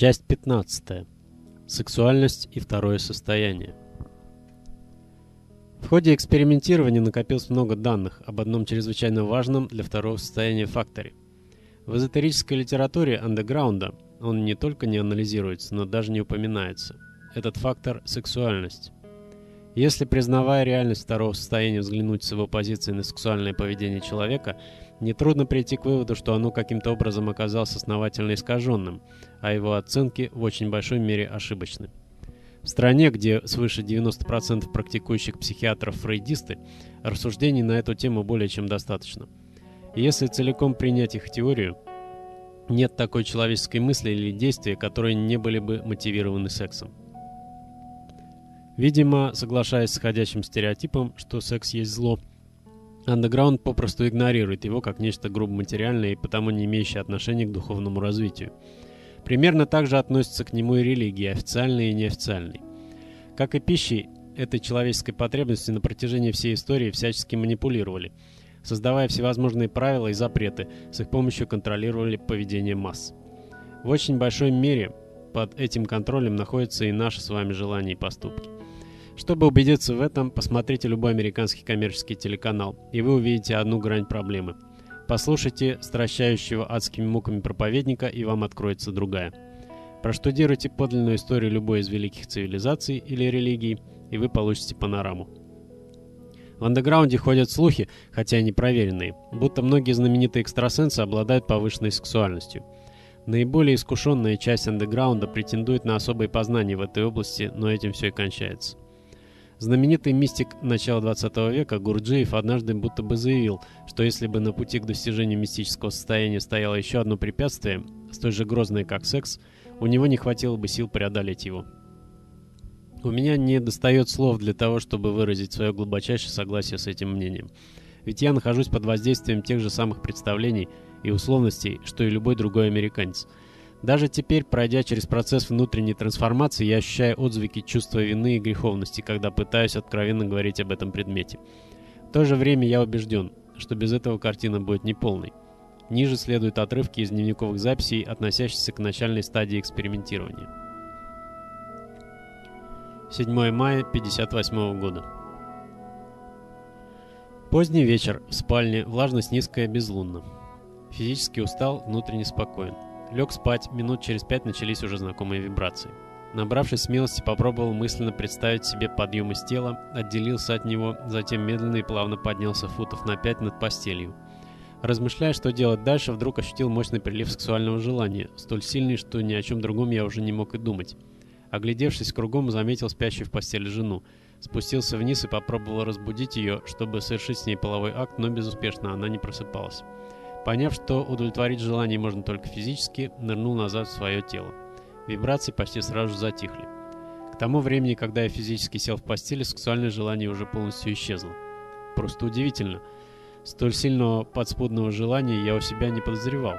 Часть 15. Сексуальность и второе состояние. В ходе экспериментирования накопилось много данных об одном чрезвычайно важном для второго состояния факторе. В эзотерической литературе андеграунда он не только не анализируется, но даже не упоминается. Этот фактор – сексуальность. Если, признавая реальность второго состояния, взглянуть с его позиции на сексуальное поведение человека – Нетрудно прийти к выводу, что оно каким-то образом оказалось основательно искаженным, а его оценки в очень большой мере ошибочны. В стране, где свыше 90% практикующих психиатров фрейдисты, рассуждений на эту тему более чем достаточно. Если целиком принять их теорию, нет такой человеческой мысли или действия, которые не были бы мотивированы сексом. Видимо, соглашаясь с ходячим стереотипом, что секс есть зло, Андеграунд попросту игнорирует его как нечто грубо материальное и потому не имеющее отношения к духовному развитию. Примерно так же относятся к нему и религии, официальные и неофициальные. Как и пищей, этой человеческой потребностью на протяжении всей истории всячески манипулировали, создавая всевозможные правила и запреты, с их помощью контролировали поведение масс. В очень большой мере под этим контролем находятся и наши с вами желания и поступки. Чтобы убедиться в этом, посмотрите любой американский коммерческий телеканал, и вы увидите одну грань проблемы. Послушайте стращающего адскими муками проповедника, и вам откроется другая. Проштудируйте подлинную историю любой из великих цивилизаций или религий, и вы получите панораму. В андеграунде ходят слухи, хотя и непроверенные, будто многие знаменитые экстрасенсы обладают повышенной сексуальностью. Наиболее искушенная часть андеграунда претендует на особые познания в этой области, но этим все и кончается. Знаменитый мистик начала 20 века Гурджиев однажды будто бы заявил, что если бы на пути к достижению мистического состояния стояло еще одно препятствие, столь же грозное, как секс, у него не хватило бы сил преодолеть его. У меня не достает слов для того, чтобы выразить свое глубочайшее согласие с этим мнением. Ведь я нахожусь под воздействием тех же самых представлений и условностей, что и любой другой американец – даже теперь, пройдя через процесс внутренней трансформации, я ощущаю отзвуки чувства вины и греховности, когда пытаюсь откровенно говорить об этом предмете. В то же время я убежден, что без этого картина будет неполной. Ниже следуют отрывки из дневниковых записей, относящихся к начальной стадии экспериментирования. 7 мая 1958 года. Поздний вечер, в спальне, влажность низкая, безлунно. Физически устал, внутренне спокоен. Лег спать, минут через пять начались уже знакомые вибрации. Набравшись смелости, попробовал мысленно представить себе подъем из тела, отделился от него, затем медленно и плавно поднялся футов на пять над постелью. Размышляя, что делать дальше, вдруг ощутил мощный прилив сексуального желания, столь сильный, что ни о чем другом я уже не мог и думать. Оглядевшись кругом, заметил спящую в постели жену. Спустился вниз и попробовал разбудить ее, чтобы совершить с ней половой акт, но безуспешно она не просыпалась. Поняв, что удовлетворить желание можно только физически, нырнул назад в свое тело. Вибрации почти сразу затихли. К тому времени, когда я физически сел в постели, сексуальное желание уже полностью исчезло. Просто удивительно. Столь сильного подспудного желания я у себя не подозревал.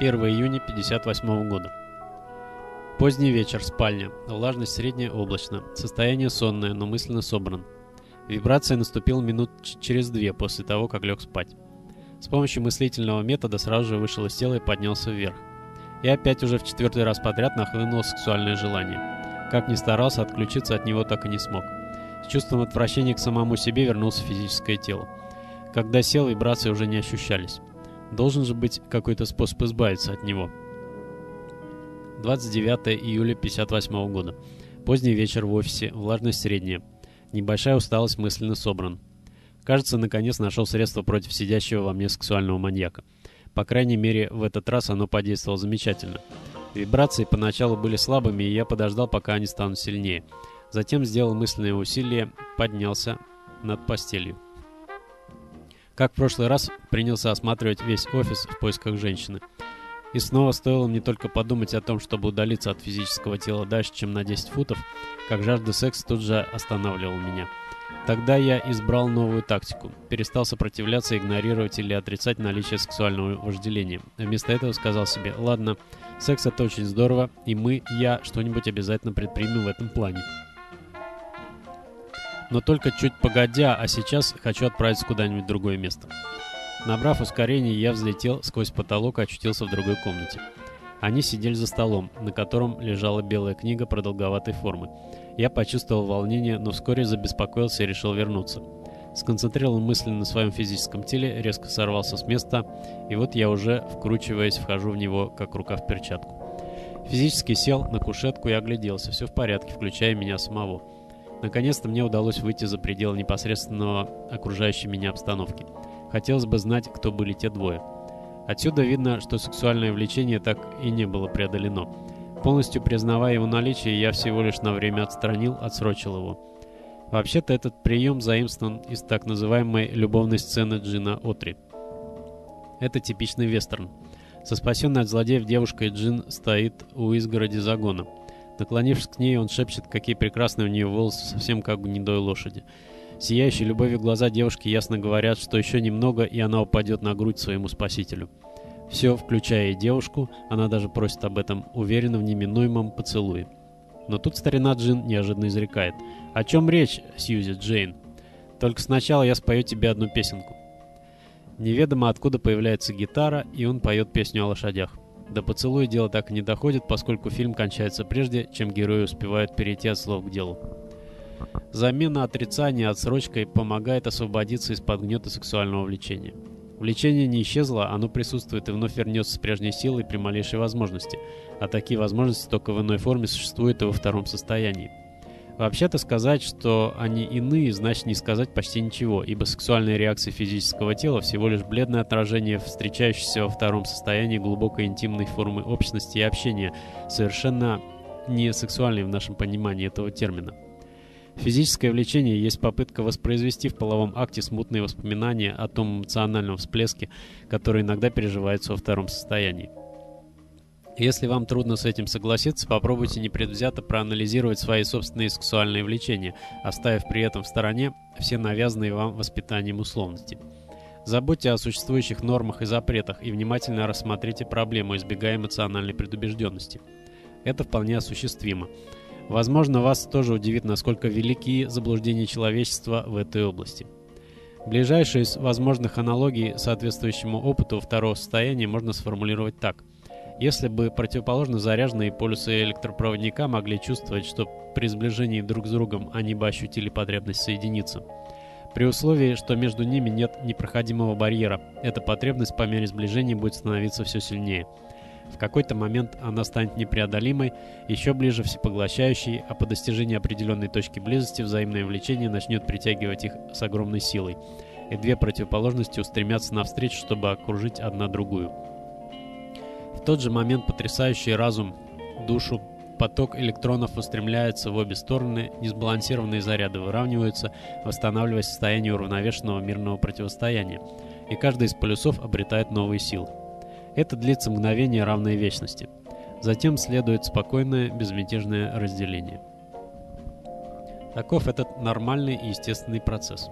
1 июня 58 года. Поздний вечер, спальня. Влажность средняя, облачно. Состояние сонное, но мысленно собран. Вибрация наступила минут через две после того, как лег спать. С помощью мыслительного метода сразу же вышел из тела и поднялся вверх. И опять уже в четвертый раз подряд нахлынуло сексуальное желание. Как ни старался, отключиться от него так и не смог. С чувством отвращения к самому себе вернулся физическое тело. Когда сел, вибрации уже не ощущались. Должен же быть какой-то способ избавиться от него. 29 июля 58 года. Поздний вечер в офисе, влажность средняя. Небольшая усталость мысленно собран. Кажется, наконец нашел средство против сидящего во мне сексуального маньяка. По крайней мере, в этот раз оно подействовало замечательно. Вибрации поначалу были слабыми, и я подождал, пока они станут сильнее. Затем сделал мысленное усилие, поднялся над постелью. Как в прошлый раз, принялся осматривать весь офис в поисках женщины. И снова стоило мне только подумать о том, чтобы удалиться от физического тела дальше, чем на 10 футов, как жажда секса тут же останавливала меня. Тогда я избрал новую тактику. Перестал сопротивляться, игнорировать или отрицать наличие сексуального вожделения. Вместо этого сказал себе, ладно, секс это очень здорово, и мы, я, что-нибудь обязательно предпримем в этом плане. Но только чуть погодя, а сейчас хочу отправиться куда-нибудь в другое место. Набрав ускорение, я взлетел сквозь потолок и очутился в другой комнате. Они сидели за столом, на котором лежала белая книга продолговатой формы. Я почувствовал волнение, но вскоре забеспокоился и решил вернуться. Сконцентрировал мысли на своем физическом теле, резко сорвался с места, и вот я уже, вкручиваясь, вхожу в него, как рука в перчатку. Физически сел на кушетку и огляделся. Все в порядке, включая меня самого. Наконец-то мне удалось выйти за пределы непосредственного окружающей меня обстановки. Хотелось бы знать, кто были те двое. Отсюда видно, что сексуальное влечение так и не было преодолено. Полностью признавая его наличие, я всего лишь на время отстранил, отсрочил его. Вообще-то этот прием заимствован из так называемой любовной сцены Джина Отри. Это типичный вестерн. Со спасенной от злодеев девушкой Джин стоит у изгороди загона. Наклонившись к ней, он шепчет, какие прекрасные у нее волосы, совсем как у гнедой лошади. Сияющие любовью глаза девушки ясно говорят, что еще немного, и она упадет на грудь своему спасителю. Все, включая и девушку, она даже просит об этом, уверенно в неминуемом поцелуе. Но тут старина Джин неожиданно изрекает. «О чем речь, Сьюзи Джейн? Только сначала я спою тебе одну песенку». Неведомо откуда появляется гитара, и он поет песню о лошадях. До поцелуя дело так и не доходит, поскольку фильм кончается прежде, чем герои успевают перейти от слов к делу. Замена отрицания отсрочкой помогает освободиться из-под гнета сексуального влечения. Влечение не исчезло, оно присутствует и вновь вернется с прежней силой при малейшей возможности, а такие возможности только в иной форме существуют и во втором состоянии. Вообще-то сказать, что они иные, значит не сказать почти ничего, ибо сексуальные реакции физического тела всего лишь бледное отражение встречающейся во втором состоянии глубокой интимной формы общности и общения, совершенно не сексуальной в нашем понимании этого термина. Физическое влечение есть попытка воспроизвести в половом акте смутные воспоминания о том эмоциональном всплеске, который иногда переживается во втором состоянии. Если вам трудно с этим согласиться, попробуйте непредвзято проанализировать свои собственные сексуальные влечения, оставив при этом в стороне все навязанные вам воспитанием условности. Забудьте о существующих нормах и запретах и внимательно рассмотрите проблему, избегая эмоциональной предубежденности. Это вполне осуществимо. Возможно, вас тоже удивит, насколько велики заблуждения человечества в этой области. Ближайшие из возможных аналогий соответствующему опыту второго состояния можно сформулировать так – если бы противоположно заряженные полюсы электропроводника могли чувствовать, что при сближении друг с другом они бы ощутили потребность соединиться. При условии, что между ними нет непроходимого барьера, эта потребность по мере сближения будет становиться все сильнее. В какой-то момент она станет непреодолимой, еще ближе всепоглощающей, а по достижении определенной точки близости взаимное влечение начнет притягивать их с огромной силой, и две противоположности устремятся навстречу, чтобы окружить одна другую. Тот же момент потрясающий разум, душу, поток электронов устремляется в обе стороны, несбалансированные заряды выравниваются, восстанавливая состояние уравновешенного мирного противостояния, и каждый из полюсов обретает новые силы. Это длится мгновение равной вечности. Затем следует спокойное, безмятежное разделение. Таков этот нормальный и естественный процесс.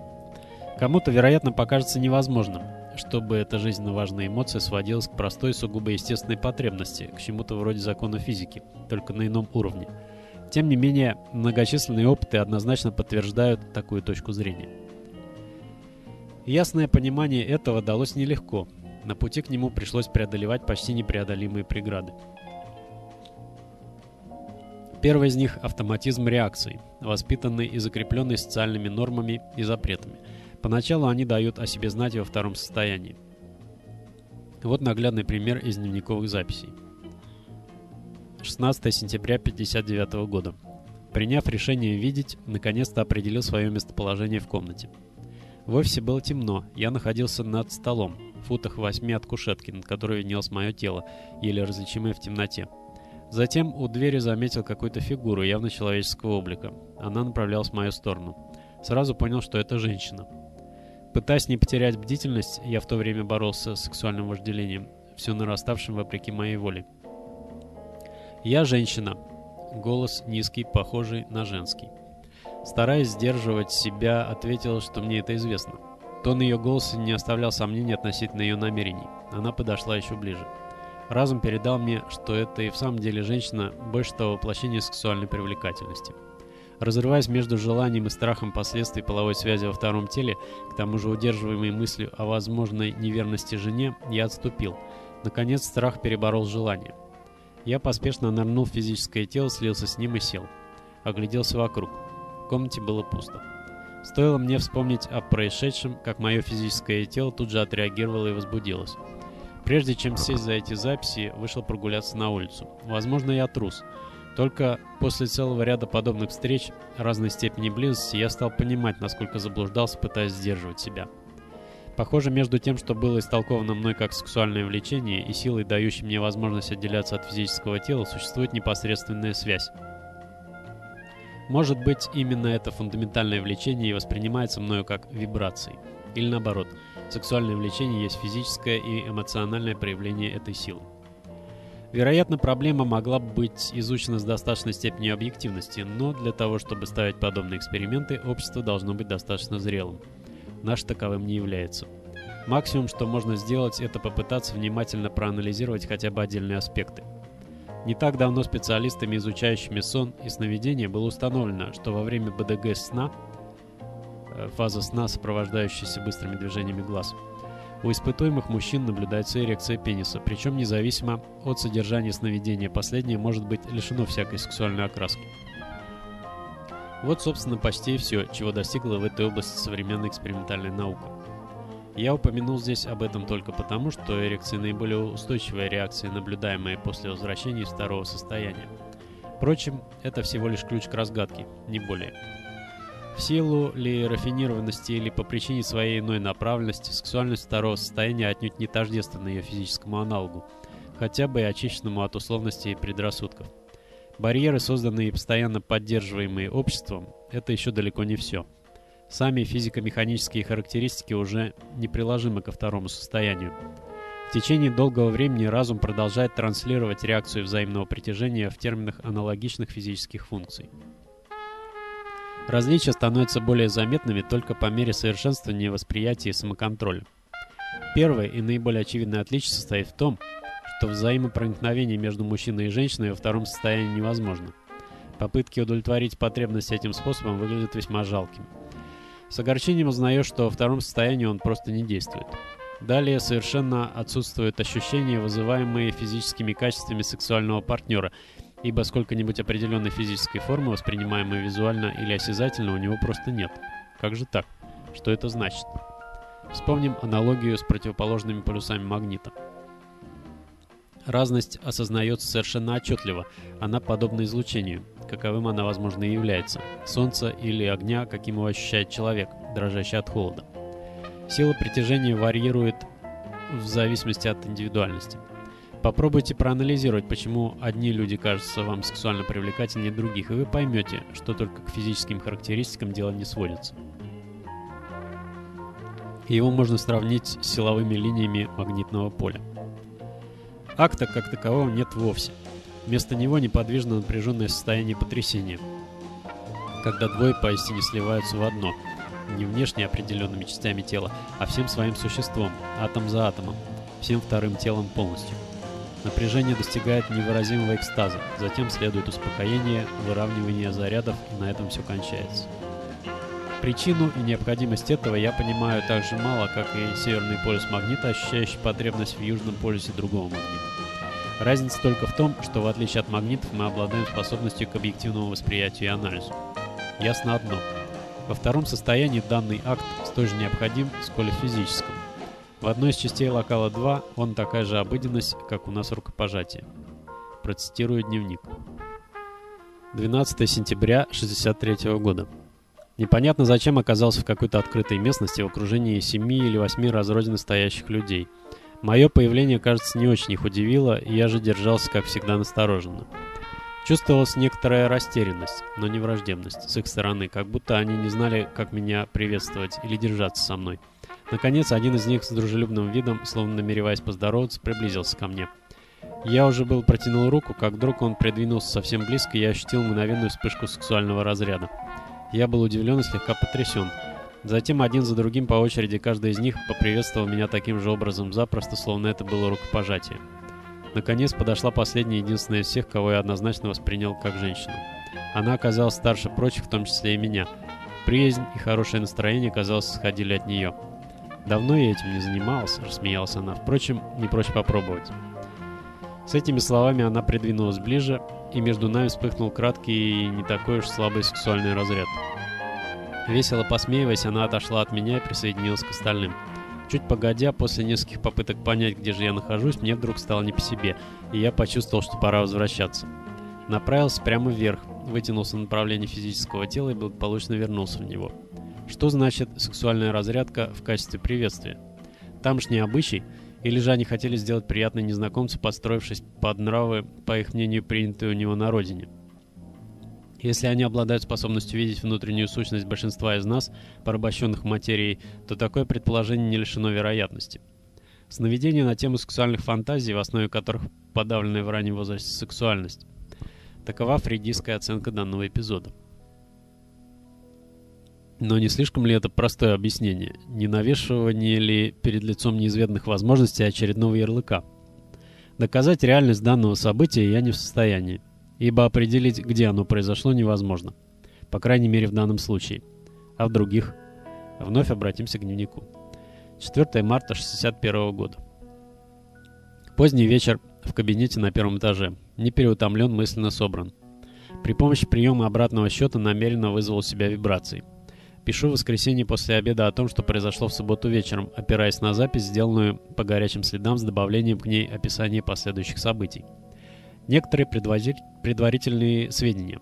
Кому-то, вероятно, покажется невозможным, чтобы эта жизненно важная эмоция сводилась к простой сугубо естественной потребности, к чему-то вроде закона физики, только на ином уровне. Тем не менее, многочисленные опыты однозначно подтверждают такую точку зрения. Ясное понимание этого далось нелегко. На пути к нему пришлось преодолевать почти непреодолимые преграды. Первый из них – автоматизм реакции, воспитанный и закрепленный социальными нормами и запретами – Поначалу они дают о себе знать во втором состоянии. Вот наглядный пример из дневниковых записей. 16 сентября 1959 года. Приняв решение видеть, наконец-то определил свое местоположение в комнате. В офисе было темно, я находился над столом, футах восьми от кушетки, над которой виднелось мое тело, еле различимое в темноте. Затем у двери заметил какую-то фигуру, явно человеческого облика. Она направлялась в мою сторону. Сразу понял, что это женщина. Пытаясь не потерять бдительность, я в то время боролся с сексуальным вожделением, все нараставшим вопреки моей воле. «Я женщина». Голос низкий, похожий на женский. Стараясь сдерживать себя, ответила, что мне это известно. Тон ее голоса не оставлял сомнений относительно ее намерений. Она подошла еще ближе. Разум передал мне, что это и в самом деле женщина больше того воплощения сексуальной привлекательности. Разрываясь между желанием и страхом последствий половой связи во втором теле, к тому же удерживаемой мыслью о возможной неверности жене, я отступил. Наконец страх переборол желание. Я поспешно нырнул в физическое тело, слился с ним и сел. Огляделся вокруг. В комнате было пусто. Стоило мне вспомнить о происшедшем, как мое физическое тело тут же отреагировало и возбудилось. Прежде чем сесть за эти записи, вышел прогуляться на улицу. Возможно, я трус. Только после целого ряда подобных встреч разной степени близости я стал понимать, насколько заблуждался, пытаясь сдерживать себя. Похоже, между тем, что было истолковано мной как сексуальное влечение, и силой, дающей мне возможность отделяться от физического тела, существует непосредственная связь. Может быть, именно это фундаментальное влечение и воспринимается мною как вибрации. Или наоборот, сексуальное влечение есть физическое и эмоциональное проявление этой силы. Вероятно, проблема могла быть изучена с достаточной степенью объективности, но для того, чтобы ставить подобные эксперименты, общество должно быть достаточно зрелым. Наш таковым не является. Максимум, что можно сделать, это попытаться внимательно проанализировать хотя бы отдельные аспекты. Не так давно специалистами, изучающими сон и сновидение, было установлено, что во время БДГ сна, э, фаза сна, сопровождающаяся быстрыми движениями глаз, у испытуемых мужчин наблюдается эрекция пениса, причем независимо от содержания сновидения, последнее может быть лишено всякой сексуальной окраски. Вот, собственно, почти все, чего достигла в этой области современная экспериментальная наука. Я упомянул здесь об этом только потому, что эрекция наиболее устойчивая реакция, наблюдаемая после возвращения из второго состояния. Впрочем, это всего лишь ключ к разгадке, не более. В силу ли рафинированности или по причине своей иной направленности, сексуальность второго состояния отнюдь не тождественна ее физическому аналогу, хотя бы и очищенному от условностей и предрассудков. Барьеры, созданные и постоянно поддерживаемые обществом, это еще далеко не все. Сами физико-механические характеристики уже неприложимы ко второму состоянию. В течение долгого времени разум продолжает транслировать реакцию взаимного притяжения в терминах аналогичных физических функций. Различия становятся более заметными только по мере совершенствования восприятия и самоконтроля. Первое и наиболее очевидное отличие состоит в том, что взаимопроникновение между мужчиной и женщиной во втором состоянии невозможно. Попытки удовлетворить потребность этим способом выглядят весьма жалкими. С огорчением узнаешь, что во втором состоянии он просто не действует. Далее совершенно отсутствуют ощущения, вызываемые физическими качествами сексуального партнера, ибо сколько-нибудь определенной физической формы, воспринимаемой визуально или осязательно, у него просто нет. Как же так? Что это значит? Вспомним аналогию с противоположными полюсами магнита. Разность осознается совершенно отчетливо, она подобна излучению каковым она, возможно, и является. Солнца или огня, каким его ощущает человек, дрожащий от холода. Сила притяжения варьирует в зависимости от индивидуальности. Попробуйте проанализировать, почему одни люди кажутся вам сексуально привлекательнее других, и вы поймете, что только к физическим характеристикам дело не сводится. Его можно сравнить с силовыми линиями магнитного поля. Акта как такового нет вовсе – Вместо него неподвижно напряженное состояние потрясения, когда двое поистине сливаются в одно, не внешне определенными частями тела, а всем своим существом, атом за атомом, всем вторым телом полностью. Напряжение достигает невыразимого экстаза, затем следует успокоение, выравнивание зарядов, и на этом все кончается. Причину и необходимость этого я понимаю так же мало, как и северный полюс магнита, ощущающий потребность в южном полюсе другого магнита. Разница только в том, что в отличие от магнитов мы обладаем способностью к объективному восприятию и анализу. Ясно одно. Во втором состоянии данный акт столь же необходим, сколь и в физическом. В одной из частей локала 2 он такая же обыденность, как у нас рукопожатие. Процитирую дневник. 12 сентября 63 года. Непонятно зачем оказался в какой-то открытой местности в окружении семи или восьми разрозненно стоящих людей – Мое появление, кажется, не очень их удивило, и я же держался, как всегда, настороженно. Чувствовалась некоторая растерянность, но не враждебность с их стороны, как будто они не знали, как меня приветствовать или держаться со мной. Наконец, один из них с дружелюбным видом, словно намереваясь поздороваться, приблизился ко мне. Я уже был протянул руку, как вдруг он придвинулся совсем близко, и я ощутил мгновенную вспышку сексуального разряда. Я был удивлен и слегка потрясен. Затем один за другим по очереди каждый из них поприветствовал меня таким же образом запросто, словно это было рукопожатие. Наконец подошла последняя единственная из всех, кого я однозначно воспринял как женщину. Она оказалась старше прочих, в том числе и меня. Приязнь и хорошее настроение, казалось, сходили от нее. «Давно я этим не занимался», — рассмеялась она. «Впрочем, не прочь попробовать». С этими словами она придвинулась ближе, и между нами вспыхнул краткий и не такой уж слабый сексуальный разряд. Весело посмеиваясь, она отошла от меня и присоединилась к остальным. Чуть погодя, после нескольких попыток понять, где же я нахожусь, мне вдруг стало не по себе, и я почувствовал, что пора возвращаться. Направился прямо вверх, вытянулся в направлении физического тела и благополучно вернулся в него. Что значит сексуальная разрядка в качестве приветствия? Тамошний обычай, или же они хотели сделать приятно незнакомцу, подстроившись под нравы, по их мнению, принятые у него на родине? Если они обладают способностью видеть внутреннюю сущность большинства из нас, порабощенных материей, то такое предположение не лишено вероятности. Сновидения на тему сексуальных фантазий, в основе которых подавленная в раннем возрасте сексуальность. Такова фрейдистская оценка данного эпизода. Но не слишком ли это простое объяснение? Не навешивание ли перед лицом неизведанных возможностей очередного ярлыка? Доказать реальность данного события я не в состоянии ибо определить, где оно произошло, невозможно. По крайней мере, в данном случае. А в других? Вновь обратимся к дневнику. 4 марта 61 года. Поздний вечер в кабинете на первом этаже. Не переутомлен, мысленно собран. При помощи приема обратного счета намеренно вызвал у себя вибрации. Пишу в воскресенье после обеда о том, что произошло в субботу вечером, опираясь на запись, сделанную по горячим следам с добавлением к ней описания последующих событий. Некоторые предварительные сведения.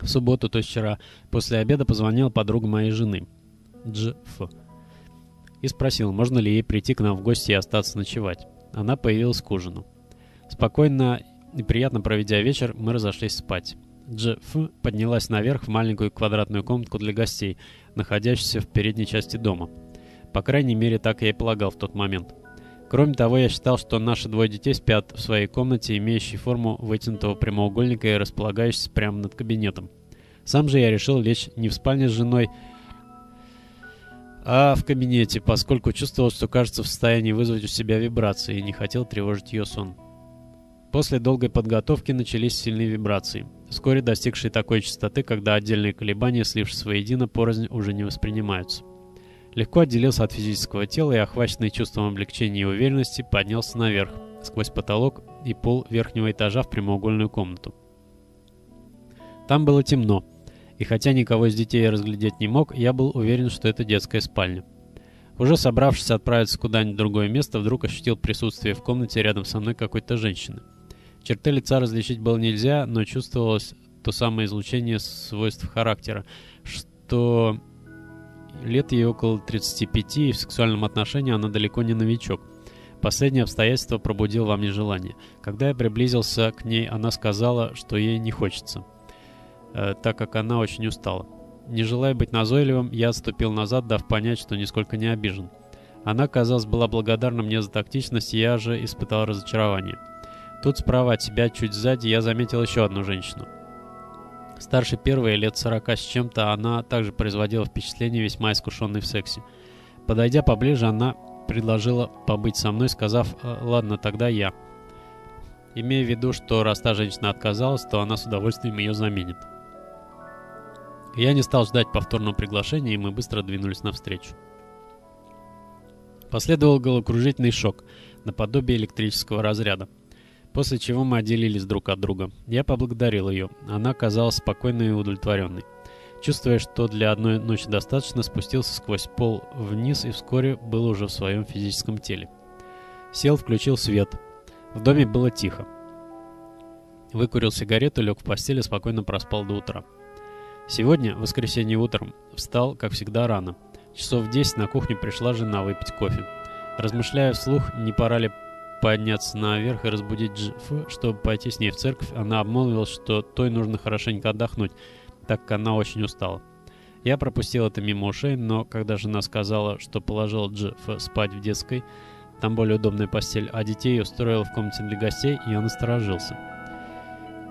В субботу, то есть вчера, после обеда позвонила подруга моей жены, Дж. Ф. И спросила, можно ли ей прийти к нам в гости и остаться ночевать. Она появилась к ужину. Спокойно и приятно проведя вечер, мы разошлись спать. Дж. Ф. поднялась наверх в маленькую квадратную комнатку для гостей, находящуюся в передней части дома. По крайней мере, так я и полагал в тот момент. Кроме того, я считал, что наши двое детей спят в своей комнате, имеющей форму вытянутого прямоугольника и располагающейся прямо над кабинетом. Сам же я решил лечь не в спальне с женой, а в кабинете, поскольку чувствовал, что кажется в состоянии вызвать у себя вибрации и не хотел тревожить ее сон. После долгой подготовки начались сильные вибрации, вскоре достигшие такой частоты, когда отдельные колебания, слившись воедино, порознь уже не воспринимаются. Легко отделился от физического тела и, охваченный чувством облегчения и уверенности, поднялся наверх, сквозь потолок и пол верхнего этажа в прямоугольную комнату. Там было темно, и хотя никого из детей я разглядеть не мог, я был уверен, что это детская спальня. Уже собравшись отправиться куда-нибудь в другое место, вдруг ощутил присутствие в комнате рядом со мной какой-то женщины. Черты лица различить было нельзя, но чувствовалось то самое излучение свойств характера, что Лет ей около 35, и в сексуальном отношении она далеко не новичок. Последнее обстоятельство пробудило во мне желание. Когда я приблизился к ней, она сказала, что ей не хочется, э, так как она очень устала. Не желая быть назойливым, я отступил назад, дав понять, что нисколько не обижен. Она, казалось, была благодарна мне за тактичность, я же испытал разочарование. Тут справа от себя, чуть сзади, я заметил еще одну женщину. Старше первой, лет сорока с чем-то, она также производила впечатление весьма искушенной в сексе. Подойдя поближе, она предложила побыть со мной, сказав «Э, «Ладно, тогда я». Имея в виду, что раз та женщина отказалась, то она с удовольствием ее заменит. Я не стал ждать повторного приглашения, и мы быстро двинулись навстречу. Последовал головокружительный шок, наподобие электрического разряда после чего мы отделились друг от друга. Я поблагодарил ее. Она казалась спокойной и удовлетворенной. Чувствуя, что для одной ночи достаточно, спустился сквозь пол вниз и вскоре был уже в своем физическом теле. Сел, включил свет. В доме было тихо. Выкурил сигарету, лег в постель и спокойно проспал до утра. Сегодня, в воскресенье утром, встал, как всегда, рано. Часов в 10 на кухню пришла жена выпить кофе. Размышляя вслух, не пора ли подняться наверх и разбудить Джиф, чтобы пойти с ней в церковь, она обмолвилась, что той нужно хорошенько отдохнуть, так как она очень устала. Я пропустил это мимо ушей, но когда жена сказала, что положила Джиф спать в детской, там более удобная постель, а детей устроила в комнате для гостей, и он насторожился.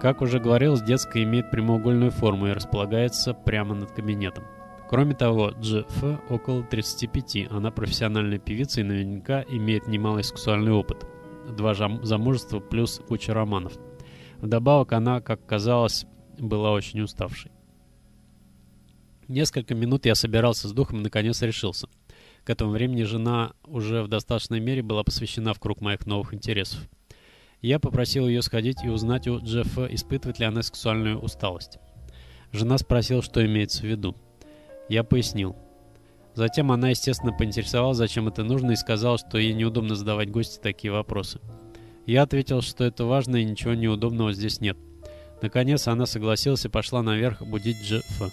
Как уже говорилось, детская имеет прямоугольную форму и располагается прямо над кабинетом. Кроме того, Джиф около 35, она профессиональная певица и наверняка имеет немалый сексуальный опыт два замужества плюс куча романов. Вдобавок она, как казалось, была очень уставшей. Несколько минут я собирался с духом и наконец решился. К этому времени жена уже в достаточной мере была посвящена в круг моих новых интересов. Я попросил ее сходить и узнать у Джеффа, испытывает ли она сексуальную усталость. Жена спросила, что имеется в виду. Я пояснил. Затем она, естественно, поинтересовалась, зачем это нужно, и сказала, что ей неудобно задавать гости такие вопросы. Я ответил, что это важно и ничего неудобного здесь нет. Наконец она согласилась и пошла наверх будить Джеффа.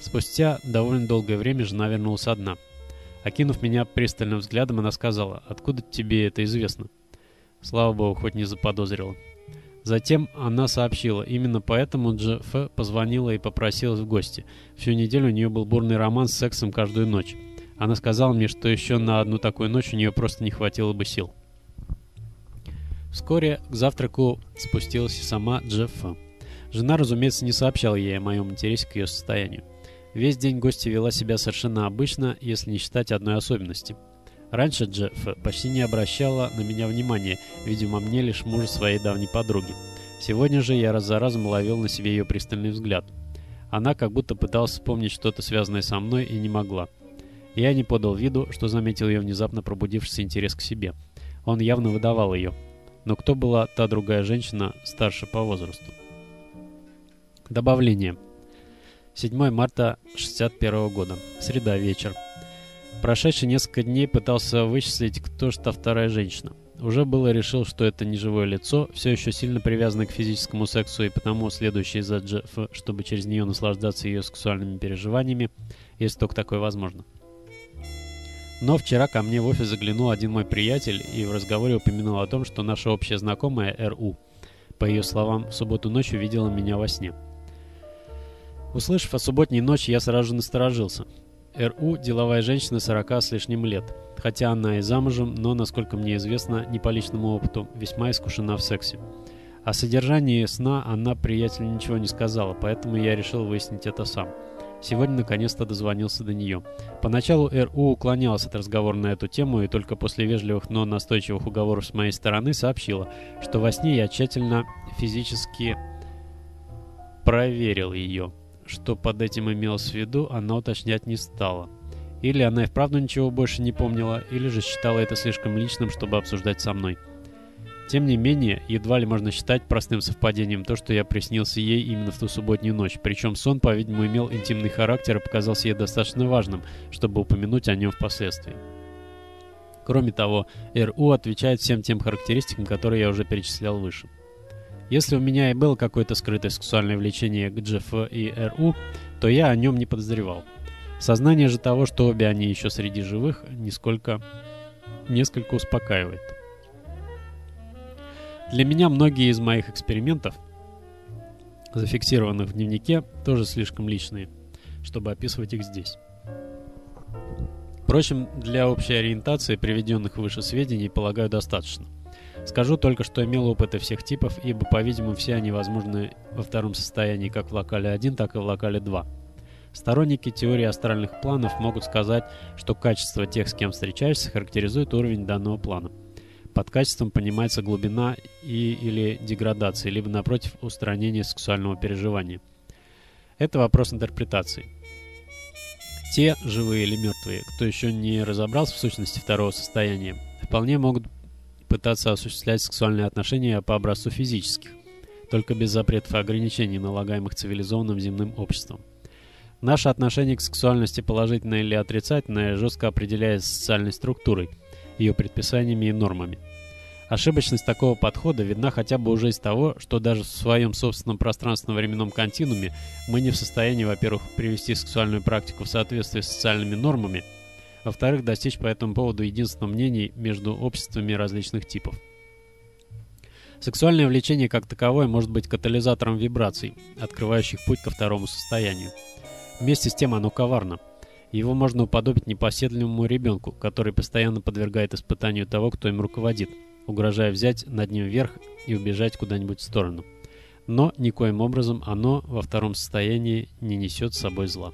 Спустя довольно долгое время жена вернулась одна. Окинув меня пристальным взглядом, она сказала, «Откуда тебе это известно?» Слава богу, хоть не заподозрила. Затем она сообщила, именно поэтому Джефф позвонила и попросилась в гости. Всю неделю у нее был бурный роман с сексом каждую ночь. Она сказала мне, что еще на одну такую ночь у нее просто не хватило бы сил. Вскоре к завтраку спустилась и сама Джеффа. Жена, разумеется, не сообщала ей о моем интересе к ее состоянию. Весь день гостья вела себя совершенно обычно, если не считать одной особенности – Раньше Джефф почти не обращала на меня внимания, видимо, мне лишь мужа своей давней подруги. Сегодня же я раз за разом ловил на себе ее пристальный взгляд. Она как будто пыталась вспомнить что-то связанное со мной и не могла. Я не подал виду, что заметил ее внезапно пробудившийся интерес к себе. Он явно выдавал ее. Но кто была та другая женщина, старше по возрасту? Добавление. 7 марта 61 года. Среда, вечер. Прошедшие несколько дней пытался вычислить, кто же та вторая женщина. Уже было решил, что это не живое лицо, все еще сильно привязанное к физическому сексу и потому следующее за Джефф, чтобы через нее наслаждаться ее сексуальными переживаниями, если только такое возможно. Но вчера ко мне в офис заглянул один мой приятель и в разговоре упомянул о том, что наша общая знакомая РУ, по ее словам, в субботу ночью видела меня во сне. Услышав о субботней ночи, я сразу же насторожился. РУ – деловая женщина 40 с лишним лет. Хотя она и замужем, но, насколько мне известно, не по личному опыту, весьма искушена в сексе. О содержании сна она приятелю ничего не сказала, поэтому я решил выяснить это сам. Сегодня наконец-то дозвонился до нее. Поначалу РУ уклонялась от разговора на эту тему и только после вежливых, но настойчивых уговоров с моей стороны сообщила, что во сне я тщательно физически проверил ее. Что под этим имелось в виду, она уточнять не стала. Или она и вправду ничего больше не помнила, или же считала это слишком личным, чтобы обсуждать со мной. Тем не менее, едва ли можно считать простым совпадением то, что я приснился ей именно в ту субботнюю ночь. Причем сон, по-видимому, имел интимный характер и показался ей достаточно важным, чтобы упомянуть о нем впоследствии. Кроме того, РУ отвечает всем тем характеристикам, которые я уже перечислял выше. Если у меня и было какое-то скрытое сексуальное влечение к Джефф и РУ, то я о нем не подозревал. Сознание же того, что обе они еще среди живых, нисколько, несколько успокаивает. Для меня многие из моих экспериментов, зафиксированных в дневнике, тоже слишком личные, чтобы описывать их здесь. Впрочем, для общей ориентации приведенных выше сведений, полагаю, достаточно. Скажу только, что имел опыты всех типов, ибо, по-видимому, все они возможны во втором состоянии как в локале 1, так и в локале 2. Сторонники теории астральных планов могут сказать, что качество тех, с кем встречаешься, характеризует уровень данного плана. Под качеством понимается глубина и или деградация, либо, напротив, устранение сексуального переживания. Это вопрос интерпретации. Те, живые или мертвые, кто еще не разобрался в сущности второго состояния, вполне могут пытаться осуществлять сексуальные отношения по образцу физических, только без запретов и ограничений, налагаемых цивилизованным земным обществом. Наше отношение к сексуальности, положительное или отрицательное, жестко определяется социальной структурой, ее предписаниями и нормами. Ошибочность такого подхода видна хотя бы уже из того, что даже в своем собственном пространственно-временном континууме мы не в состоянии, во-первых, привести сексуальную практику в соответствии с социальными нормами – во-вторых, достичь по этому поводу единственного мнений между обществами различных типов. Сексуальное влечение как таковое может быть катализатором вибраций, открывающих путь ко второму состоянию. Вместе с тем оно коварно. Его можно уподобить непоседливому ребенку, который постоянно подвергает испытанию того, кто им руководит, угрожая взять над ним верх и убежать куда-нибудь в сторону. Но никоим образом оно во втором состоянии не несет с собой зла.